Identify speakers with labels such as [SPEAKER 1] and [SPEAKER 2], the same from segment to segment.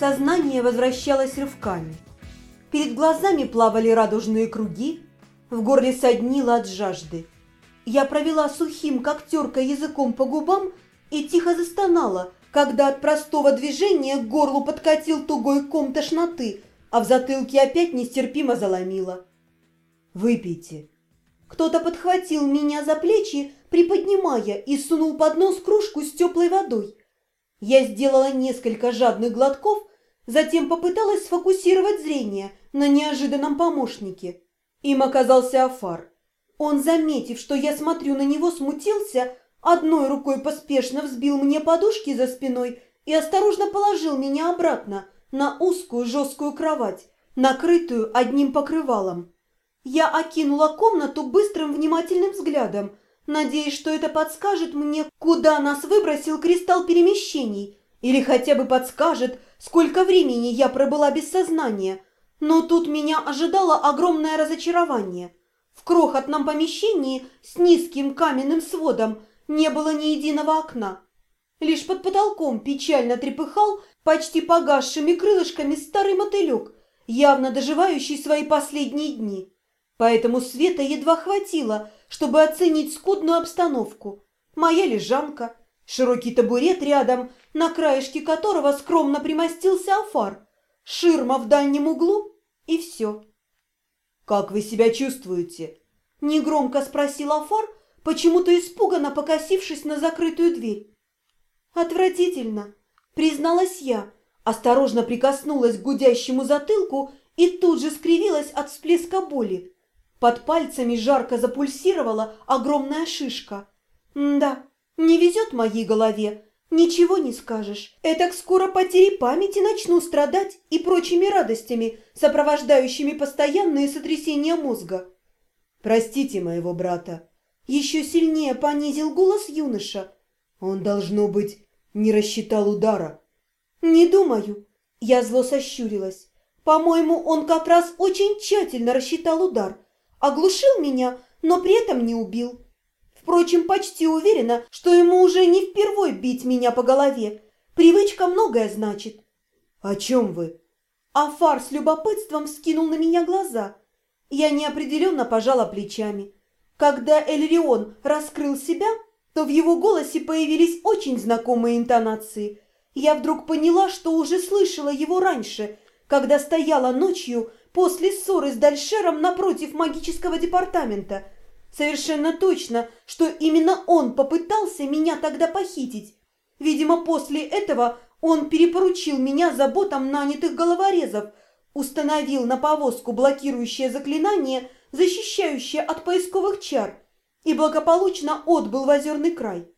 [SPEAKER 1] Сознание возвращалось рывками. Перед глазами плавали радужные круги, в горле соднило от жажды. Я провела сухим, как терка, языком по губам и тихо застонала, когда от простого движения к горлу подкатил тугой ком тошноты, а в затылке опять нестерпимо заломило. «Выпейте». Кто-то подхватил меня за плечи, приподнимая, и сунул под нос кружку с теплой водой. Я сделала несколько жадных глотков, затем попыталась сфокусировать зрение на неожиданном помощнике. Им оказался Афар. Он, заметив, что я смотрю на него, смутился, одной рукой поспешно взбил мне подушки за спиной и осторожно положил меня обратно на узкую жесткую кровать, накрытую одним покрывалом. Я окинула комнату быстрым внимательным взглядом, надеясь, что это подскажет мне, куда нас выбросил кристалл перемещений, или хотя бы подскажет, сколько времени я пробыла без сознания. Но тут меня ожидало огромное разочарование. В крохотном помещении с низким каменным сводом не было ни единого окна. Лишь под потолком печально трепыхал почти погасшими крылышками старый мотылек, явно доживающий свои последние дни. Поэтому света едва хватило, чтобы оценить скудную обстановку. Моя лежанка, широкий табурет рядом, на краешке которого скромно примостился афар, ширма в дальнем углу и все. «Как вы себя чувствуете?» – негромко спросил афар, почему-то испуганно покосившись на закрытую дверь. «Отвратительно», – призналась я, осторожно прикоснулась к гудящему затылку и тут же скривилась от всплеска боли. Под пальцами жарко запульсировала огромная шишка. да, не везет моей голове. Ничего не скажешь. Этак скоро потери памяти начну страдать и прочими радостями, сопровождающими постоянные сотрясения мозга. Простите моего брата. Еще сильнее понизил голос юноша. Он, должно быть, не рассчитал удара. Не думаю. Я зло сощурилась. По-моему, он как раз очень тщательно рассчитал удар – Оглушил меня, но при этом не убил. Впрочем, почти уверена, что ему уже не впервой бить меня по голове. Привычка многое значит. «О чем вы?» Афар с любопытством скинул на меня глаза. Я неопределенно пожала плечами. Когда Эльрион раскрыл себя, то в его голосе появились очень знакомые интонации. Я вдруг поняла, что уже слышала его раньше, когда стояла ночью после ссоры с Дальшером напротив магического департамента. Совершенно точно, что именно он попытался меня тогда похитить. Видимо, после этого он перепоручил меня заботам нанятых головорезов, установил на повозку блокирующее заклинание, защищающее от поисковых чар, и благополучно отбыл в озерный край.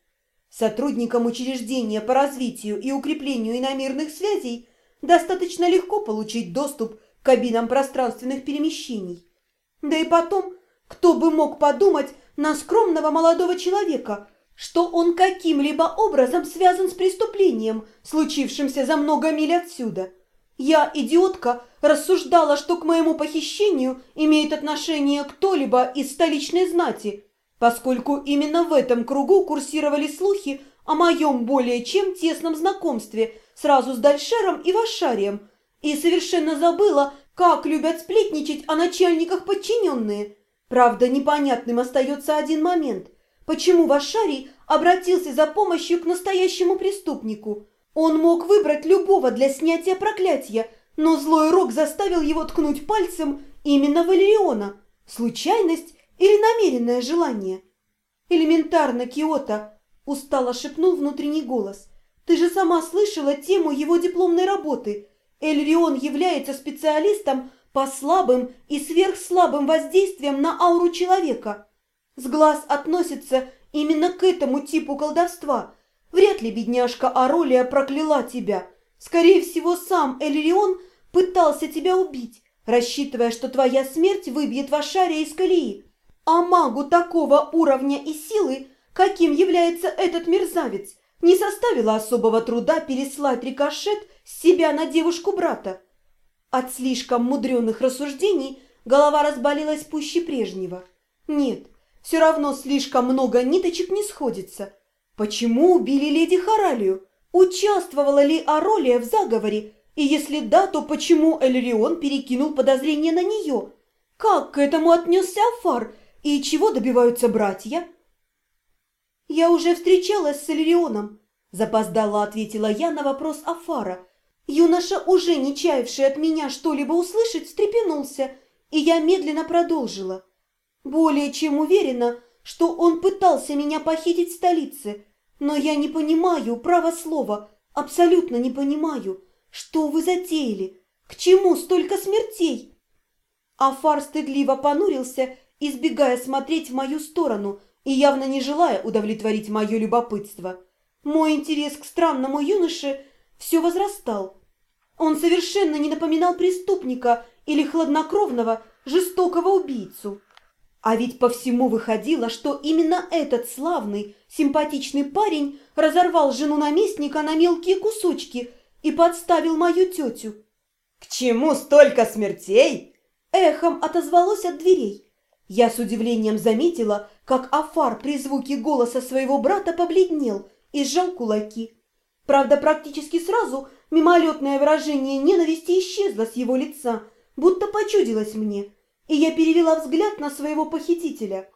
[SPEAKER 1] Сотрудникам учреждения по развитию и укреплению иномирных связей достаточно легко получить доступ кабинам пространственных перемещений. Да и потом, кто бы мог подумать на скромного молодого человека, что он каким-либо образом связан с преступлением, случившимся за много миль отсюда. Я, идиотка, рассуждала, что к моему похищению имеет отношение кто-либо из столичной знати, поскольку именно в этом кругу курсировали слухи о моем более чем тесном знакомстве сразу с Дальшером и Вашарием – и совершенно забыла, как любят сплетничать о начальниках подчиненные. Правда, непонятным остается один момент. Почему Вашарий обратился за помощью к настоящему преступнику? Он мог выбрать любого для снятия проклятия, но злой рок заставил его ткнуть пальцем именно Валериона. Случайность или намеренное желание? Элементарно, Киота, устало шепнул внутренний голос. Ты же сама слышала тему его дипломной работы – Эльрион является специалистом по слабым и сверхслабым воздействиям на ауру человека. С глаз относится именно к этому типу колдовства. Вряд ли бедняжка Аролия прокляла тебя. Скорее всего, сам Эльрион пытался тебя убить, рассчитывая, что твоя смерть выбьет Вашария из колеи. А магу такого уровня и силы, каким является этот мерзавец, не составило особого труда переслать рикошет с себя на девушку брата. От слишком мудреных рассуждений голова разболелась пуще прежнего. Нет, все равно слишком много ниточек не сходится. Почему убили леди Харалию? Участвовала ли Аролия в заговоре? И если да, то почему Эльрион перекинул подозрение на нее? Как к этому отнесся Афар? И чего добиваются братья? Я уже встречалась с Эльрионом, запоздала ответила я на вопрос Афара. Юноша, уже не чаявший от меня что-либо услышать, встрепенулся, и я медленно продолжила. Более чем уверена, что он пытался меня похитить в столице, но я не понимаю, право слова, абсолютно не понимаю, что вы затеяли, к чему столько смертей? Афар стыдливо понурился, избегая смотреть в мою сторону и явно не желая удовлетворить мое любопытство. Мой интерес к странному юноше все возрастал. Он совершенно не напоминал преступника или хладнокровного, жестокого убийцу. А ведь по всему выходило, что именно этот славный, симпатичный парень разорвал жену наместника на мелкие кусочки и подставил мою тетю.
[SPEAKER 2] «К чему столько смертей?»
[SPEAKER 1] Эхом отозвалось от дверей. Я с удивлением заметила, как Афар при звуке голоса своего брата побледнел и сжал кулаки. Правда, практически сразу мимолетное выражение ненависти исчезло с его лица, будто почудилось мне – и я перевела взгляд на своего похитителя.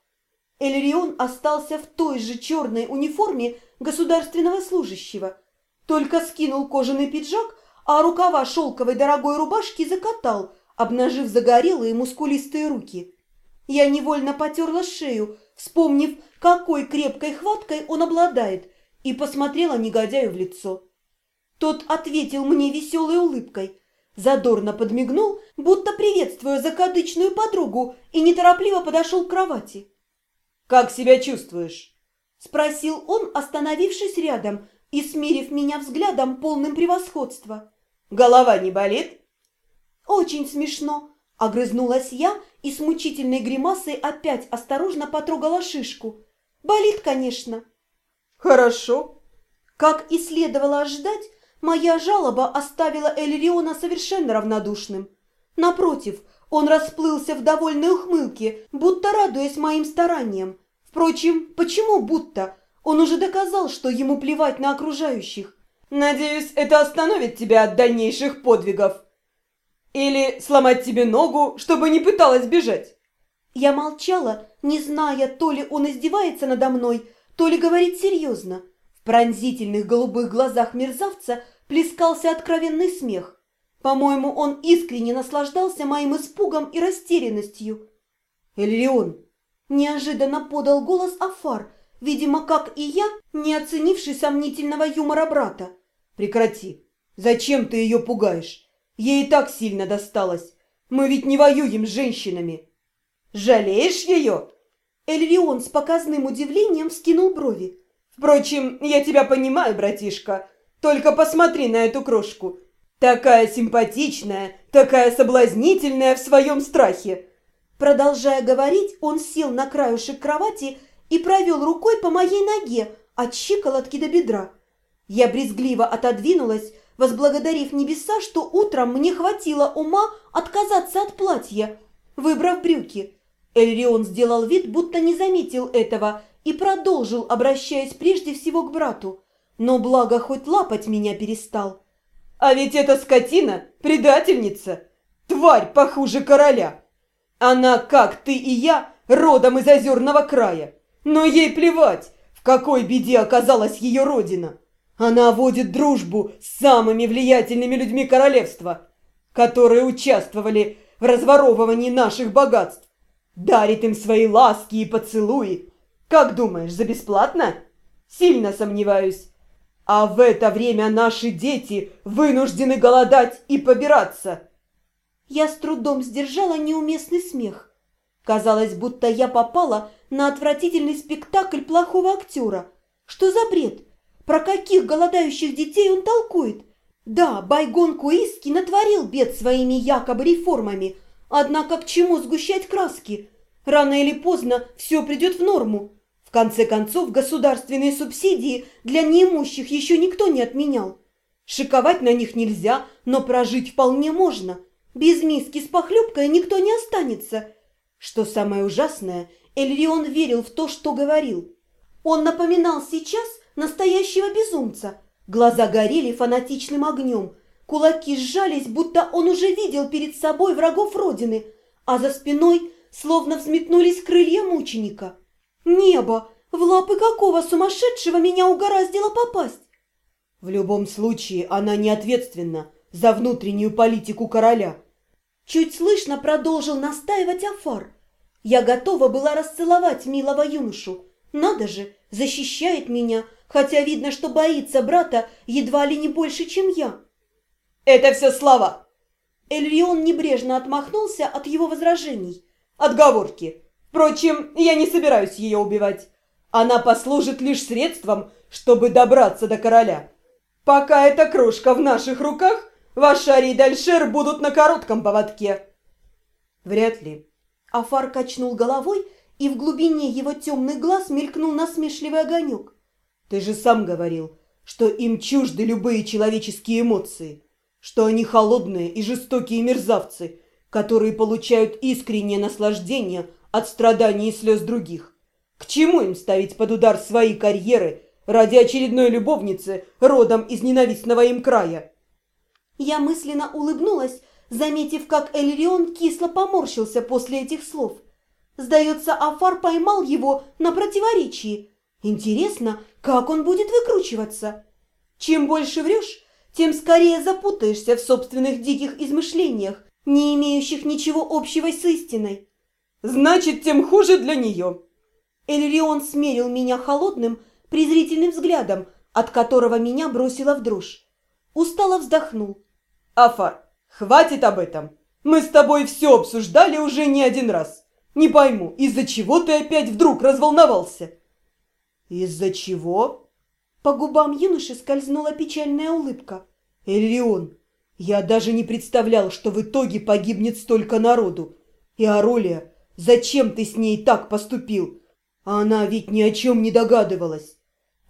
[SPEAKER 1] Эльрион остался в той же черной униформе государственного служащего, только скинул кожаный пиджак, а рукава шелковой дорогой рубашки закатал, обнажив загорелые мускулистые руки. Я невольно потерла шею, вспомнив, какой крепкой хваткой он обладает, и посмотрела негодяю в лицо. Тот ответил мне веселой улыбкой – Задорно подмигнул, будто приветствуя закадычную подругу, и неторопливо подошел к кровати.
[SPEAKER 2] «Как себя чувствуешь?»
[SPEAKER 1] – спросил он, остановившись рядом и смирив меня взглядом полным превосходства.
[SPEAKER 2] «Голова не болит?»
[SPEAKER 1] «Очень смешно», – огрызнулась я и с мучительной гримасой опять осторожно потрогала шишку. «Болит, конечно».
[SPEAKER 2] «Хорошо».
[SPEAKER 1] Как и следовало ожидать, Моя жалоба оставила Эльриона совершенно равнодушным. Напротив, он расплылся в довольной ухмылке, будто радуясь моим стараниям. Впрочем, почему будто? Он уже доказал, что ему плевать на окружающих.
[SPEAKER 2] «Надеюсь, это остановит тебя от дальнейших подвигов. Или сломать тебе ногу, чтобы не пыталась бежать».
[SPEAKER 1] Я молчала, не зная, то ли он издевается надо мной, то ли говорит серьезно пронзительных голубых глазах мерзавца плескался откровенный смех. По-моему, он искренне наслаждался моим испугом и растерянностью. «Эльрион!» – неожиданно подал голос Афар, видимо, как и я, не оценивший сомнительного юмора брата.
[SPEAKER 2] «Прекрати! Зачем ты ее пугаешь? Ей и так сильно досталось. Мы ведь не воюем с женщинами!» «Жалеешь ее?»
[SPEAKER 1] Эльрион с показным удивлением вскинул брови.
[SPEAKER 2] Впрочем, я тебя понимаю, братишка. Только посмотри на эту крошку. Такая симпатичная, такая соблазнительная в своем страхе.
[SPEAKER 1] Продолжая говорить, он сел на краюшек кровати и провел рукой по моей ноге от щиколотки до бедра. Я брезгливо отодвинулась, возблагодарив небеса, что утром мне хватило ума отказаться от платья, выбрав брюки. Эльрион сделал вид, будто не заметил этого и продолжил, обращаясь прежде всего к брату. Но благо хоть лапать меня перестал.
[SPEAKER 2] «А ведь эта скотина – предательница, тварь похуже короля. Она, как ты и я, родом из озерного края. Но ей плевать, в какой беде оказалась ее родина. Она водит дружбу с самыми влиятельными людьми королевства, которые участвовали в разворовывании наших богатств, дарит им свои ласки и поцелуи, как думаешь, за бесплатно? Сильно сомневаюсь. А в это время наши дети вынуждены голодать и побираться.
[SPEAKER 1] Я с трудом сдержала неуместный смех. Казалось, будто я попала на отвратительный спектакль плохого актера. Что за бред? Про каких голодающих детей он толкует? Да, Байгон Куиски натворил бед своими якобы реформами, однако к чему сгущать краски? Рано или поздно все придет в норму. В конце концов, государственные субсидии для неимущих еще никто не отменял. Шиковать на них нельзя, но прожить вполне можно. Без миски с похлебкой никто не останется. Что самое ужасное, Эльрион верил в то, что говорил. Он напоминал сейчас настоящего безумца. Глаза горели фанатичным огнем. Кулаки сжались, будто он уже видел перед собой врагов Родины, а за спиной словно взметнулись крылья мученика. Небо! В лапы какого сумасшедшего меня угораздило попасть?
[SPEAKER 2] В любом случае, она не ответственна за внутреннюю политику короля.
[SPEAKER 1] Чуть слышно продолжил настаивать Афар. Я готова была расцеловать милого юношу. Надо же, защищает меня, хотя видно, что боится брата едва ли не больше, чем я.
[SPEAKER 2] Это все слова.
[SPEAKER 1] Эльрион небрежно отмахнулся от его возражений.
[SPEAKER 2] Отговорки. Впрочем, я не собираюсь ее убивать. Она послужит лишь средством, чтобы добраться до короля. Пока эта крошка в наших руках, Вашари и Дальшер будут на коротком поводке.
[SPEAKER 1] Вряд ли. Афар качнул головой, и в глубине его темных глаз мелькнул насмешливый огонек.
[SPEAKER 2] Ты же сам говорил, что им чужды любые человеческие эмоции, что они холодные и жестокие мерзавцы, которые получают искреннее наслаждение от страданий и слез других. К чему им ставить под удар свои карьеры ради очередной любовницы родом из ненавистного им края?
[SPEAKER 1] Я мысленно улыбнулась, заметив, как Эльрион кисло поморщился после этих слов. Сдается, Афар поймал его на противоречии. Интересно, как он будет выкручиваться? Чем больше врешь, тем скорее запутаешься в собственных диких измышлениях, не имеющих ничего общего с истиной.
[SPEAKER 2] Значит, тем хуже для нее.
[SPEAKER 1] Эльрион смерил меня холодным, презрительным взглядом, от которого меня бросило в дрожь. Устало вздохнул.
[SPEAKER 2] Афар, хватит об этом. Мы с тобой все обсуждали уже не один раз. Не пойму, из-за чего ты опять вдруг разволновался? Из-за чего?
[SPEAKER 1] По губам юноши скользнула печальная улыбка.
[SPEAKER 2] Эльрион, я даже не представлял, что в итоге погибнет столько народу. И Аролия, зачем ты с ней так поступил? Она ведь ни о чем не догадывалась.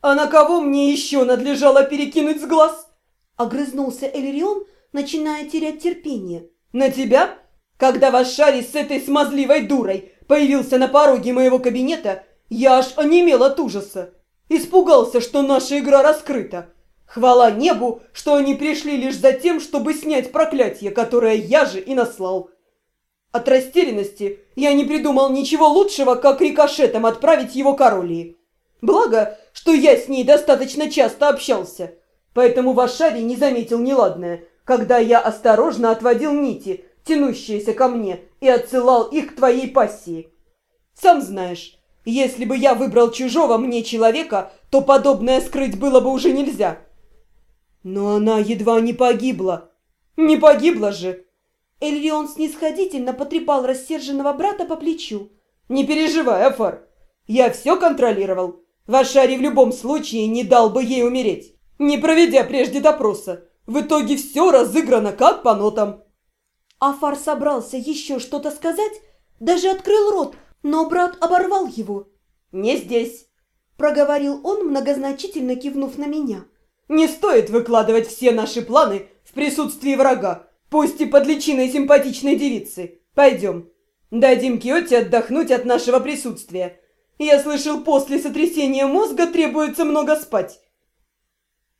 [SPEAKER 2] А на кого мне еще надлежало перекинуть с глаз?
[SPEAKER 1] Огрызнулся Эльрион, начиная терять терпение.
[SPEAKER 2] На тебя? Когда ваш Шари с этой смазливой дурой появился на пороге моего кабинета, я аж онемел от ужаса. Испугался, что наша игра раскрыта. Хвала небу, что они пришли лишь за тем, чтобы снять проклятие, которое я же и наслал. От растерянности я не придумал ничего лучшего, как рикошетом отправить его к Оролии. Благо, что я с ней достаточно часто общался, поэтому Вашари не заметил неладное, когда я осторожно отводил нити, тянущиеся ко мне, и отсылал их к твоей пассии. Сам знаешь, если бы я выбрал чужого мне человека, то подобное скрыть было бы уже нельзя. Но она едва не погибла. Не погибла же.
[SPEAKER 1] Эльрион снисходительно потрепал рассерженного брата по плечу.
[SPEAKER 2] «Не переживай, Афар. Я все контролировал. Вашари в любом случае не дал бы ей умереть, не проведя прежде допроса. В итоге все разыграно как по нотам».
[SPEAKER 1] Афар собрался еще что-то сказать, даже открыл рот, но брат оборвал его.
[SPEAKER 2] «Не здесь», –
[SPEAKER 1] проговорил он, многозначительно кивнув на меня.
[SPEAKER 2] «Не стоит выкладывать все наши планы в присутствии врага, пусть и под личиной симпатичной девицы. Пойдем. Дадим Киоте отдохнуть от нашего присутствия. Я слышал, после сотрясения мозга требуется много спать».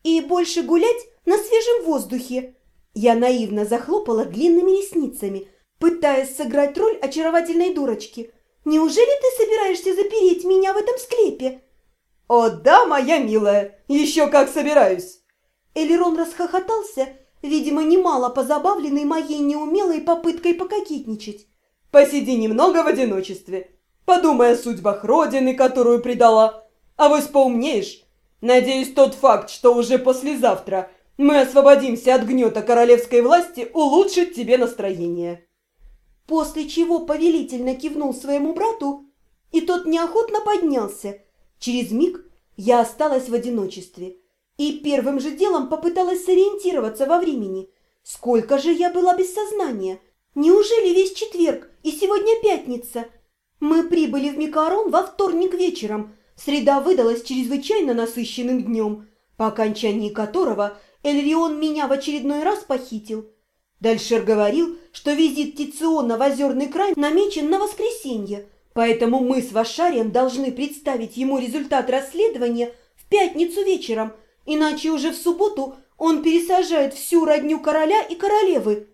[SPEAKER 1] «И больше гулять на свежем воздухе», я наивно захлопала длинными ресницами, пытаясь сыграть роль очаровательной дурочки. «Неужели ты собираешься запереть меня в этом склепе?»
[SPEAKER 2] «О да, моя милая, еще как собираюсь!»
[SPEAKER 1] Элерон расхохотался, видимо, немало позабавленный моей неумелой попыткой пококетничать.
[SPEAKER 2] «Посиди немного в одиночестве, подумай о судьбах Родины, которую предала, а вось поумнеешь. Надеюсь, тот факт, что уже послезавтра мы освободимся от гнета королевской власти, улучшит тебе настроение».
[SPEAKER 1] После чего повелительно кивнул своему брату, и тот неохотно поднялся. Через миг я осталась в одиночестве и первым же делом попыталась сориентироваться во времени. Сколько же я была без сознания? Неужели весь четверг и сегодня пятница? Мы прибыли в Микарон во вторник вечером. Среда выдалась чрезвычайно насыщенным днем, по окончании которого Эльрион меня в очередной раз похитил. Дальшер говорил, что визит Тициона в Озерный край намечен на воскресенье, поэтому мы с Вашарием должны представить ему результат расследования в пятницу вечером, иначе уже в субботу Он пересажает всю родню короля и королевы.